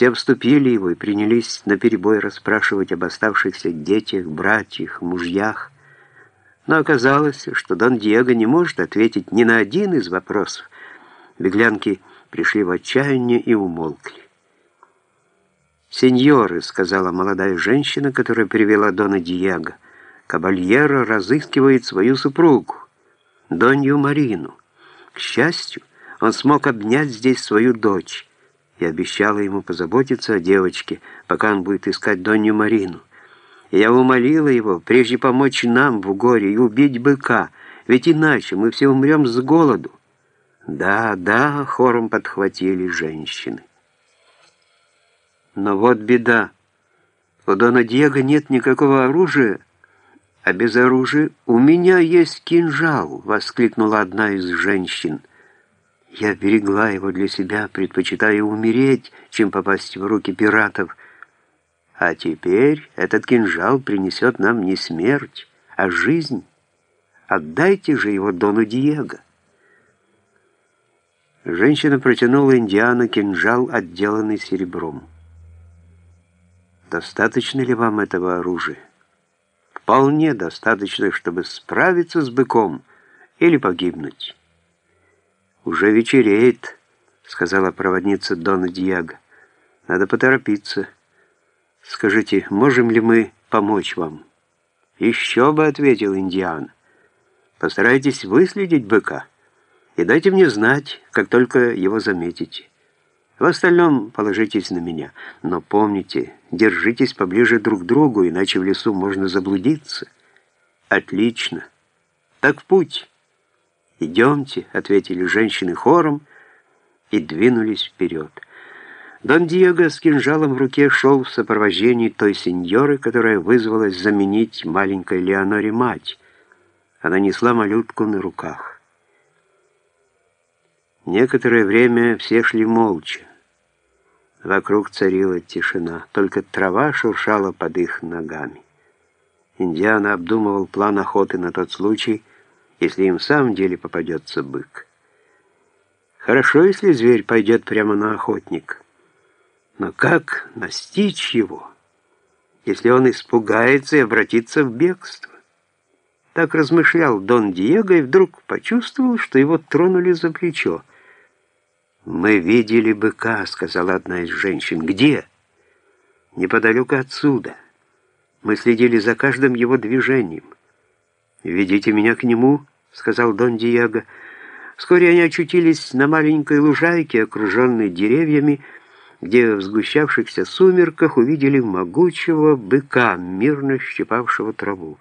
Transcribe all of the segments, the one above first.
Все обступили его и принялись наперебой расспрашивать об оставшихся детях, братьях, мужьях. Но оказалось, что Дон Диего не может ответить ни на один из вопросов. Беглянки пришли в отчаяние и умолкли. «Сеньоры», — сказала молодая женщина, которая привела Дона Диего, — «кабальеро разыскивает свою супругу, Донью Марину. К счастью, он смог обнять здесь свою дочь» и обещала ему позаботиться о девочке, пока он будет искать Донью Марину. Я умолила его, прежде помочь нам в горе и убить быка, ведь иначе мы все умрем с голоду. Да, да, хором подхватили женщины. Но вот беда. У Дона Диего нет никакого оружия, а без оружия у меня есть кинжал, воскликнула одна из женщин. Я берегла его для себя, предпочитая умереть, чем попасть в руки пиратов. А теперь этот кинжал принесет нам не смерть, а жизнь. Отдайте же его Дону Диего. Женщина протянула Индиану кинжал, отделанный серебром. «Достаточно ли вам этого оружия?» «Вполне достаточно, чтобы справиться с быком или погибнуть». «Уже вечереет», — сказала проводница Дона Диего. «Надо поторопиться. Скажите, можем ли мы помочь вам?» «Еще бы», — ответил Индиан. «Постарайтесь выследить быка и дайте мне знать, как только его заметите. В остальном положитесь на меня, но помните, держитесь поближе друг к другу, иначе в лесу можно заблудиться». «Отлично. Так в путь». «Идемте», — ответили женщины хором и двинулись вперед. Дон Диего с кинжалом в руке шел в сопровождении той сеньоры, которая вызвалась заменить маленькой Леоноре мать. Она несла малютку на руках. Некоторое время все шли молча. Вокруг царила тишина, только трава шуршала под их ногами. Индиана обдумывал план охоты на тот случай, если им в самом деле попадется бык. Хорошо, если зверь пойдет прямо на охотника. Но как настичь его, если он испугается и обратится в бегство? Так размышлял Дон Диего и вдруг почувствовал, что его тронули за плечо. «Мы видели быка», — сказала одна из женщин. «Где?» «Неподалеку отсюда. Мы следили за каждым его движением. Ведите меня к нему», — сказал Дон Диего. Вскоре они очутились на маленькой лужайке, окруженной деревьями, где в сгущавшихся сумерках увидели могучего быка, мирно щипавшего траву.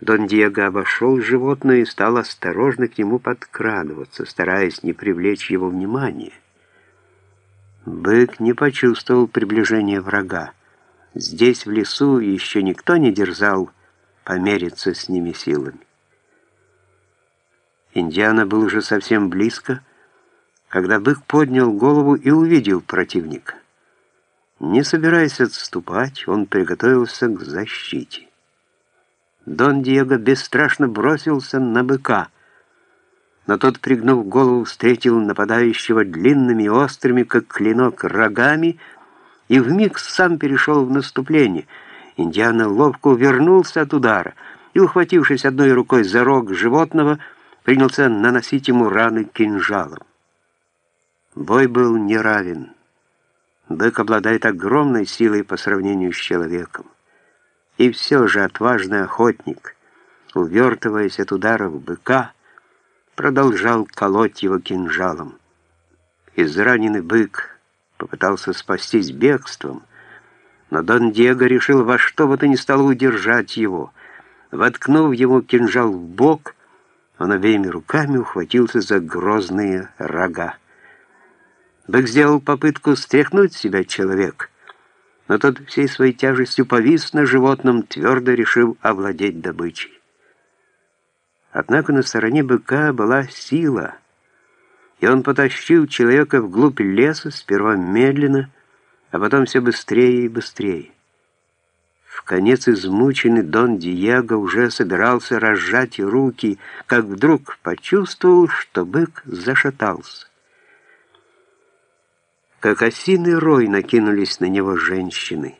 Дон Диего обошел животное и стал осторожно к нему подкрадываться, стараясь не привлечь его внимания. Бык не почувствовал приближения врага. Здесь, в лесу, еще никто не дерзал помериться с ними силами. Индиана был уже совсем близко, когда бык поднял голову и увидел противника. Не собираясь отступать, он приготовился к защите. Дон Диего бесстрашно бросился на быка, но тот, пригнув голову, встретил нападающего длинными острыми, как клинок, рогами и вмиг сам перешел в наступление. Индиана ловко увернулся от удара и, ухватившись одной рукой за рог животного, принялся наносить ему раны кинжалом. Бой был неравен. Бык обладает огромной силой по сравнению с человеком. И все же отважный охотник, увертываясь от ударов быка, продолжал колоть его кинжалом. Израненный бык попытался спастись бегством, но Дон Диего решил во что бы то ни стало удержать его. Воткнув ему кинжал в бок, он обеими руками ухватился за грозные рога. Бык сделал попытку стряхнуть себя человек, но тот всей своей тяжестью повис на животном, твердо решив овладеть добычей. Однако на стороне быка была сила, и он потащил человека вглубь леса, сперва медленно, а потом все быстрее и быстрее. В конец измученный Дон Диего уже собирался разжать руки, как вдруг почувствовал, что бык зашатался. Как осиный рой накинулись на него женщины.